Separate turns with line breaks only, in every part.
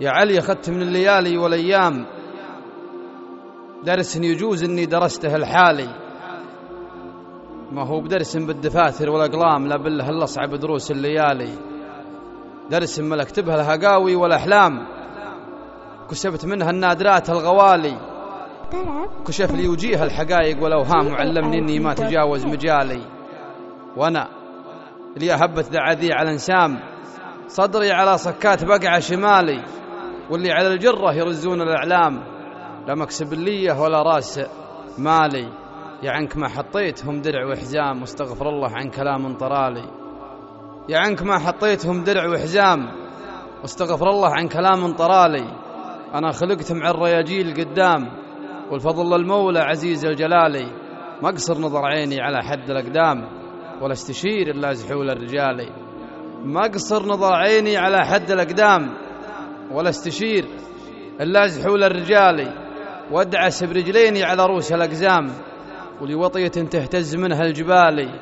يا علي أخذت من الليالي والأيام. درس يجوز أني درسته الحالي. ما هو بدرس بالدفاتر والأقلام لا بالله إلا أصعب دروس الليالي. درس ما أكتبها الهقاوي والأحلام كسبت منها النادرات الغوالي. كشف لي وجيه الحقائق والأوهام وعلمني أني ما تجاوز مجالي. وأنا اللي أهبت ذعذي على انسام صدري على صكات بقعة شمالي. واللي على الجرة يرزون الإعلام. لا مكسب ليه ولا رأس مالي. يا عنك ما حطيتهم درع وحزام واستغفر الله عن كلام طرالي. يا عنك ما حطيتهم درع وحزام واستغفر الله عن كلام طرالي. أنا خلقت مع الرياجيل قدام والفضل للمولى عزيز الجلالي. ما أقصر نظر عيني على حد الأقدام ولا استشير إلا زحول الرجال. ما أقصر نظر عيني على حد الأقدام ولا استشير إلا زحول الرجال وادعس برجليني على رؤوس الأقزام ولوطية تهتز منها الجبال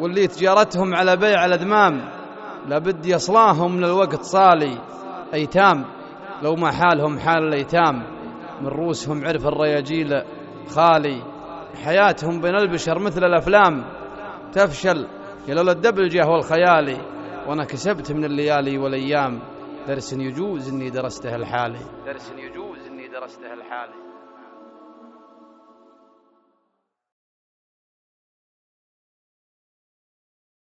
واللي تجارتهم على بيع الأذمام لابد يصلاهم من الوقت صالي أيتام لو ما حالهم حال الأيتام من روسهم عرف الرياجيل خالي حياتهم بين البشر مثل الأفلام تفشل يا لولا الدبلجة والخيالي وأنا كسبت من الليالي والأيام. درس يجوز إني درسته الحالي.
درس يجوز إني درسته الحالي.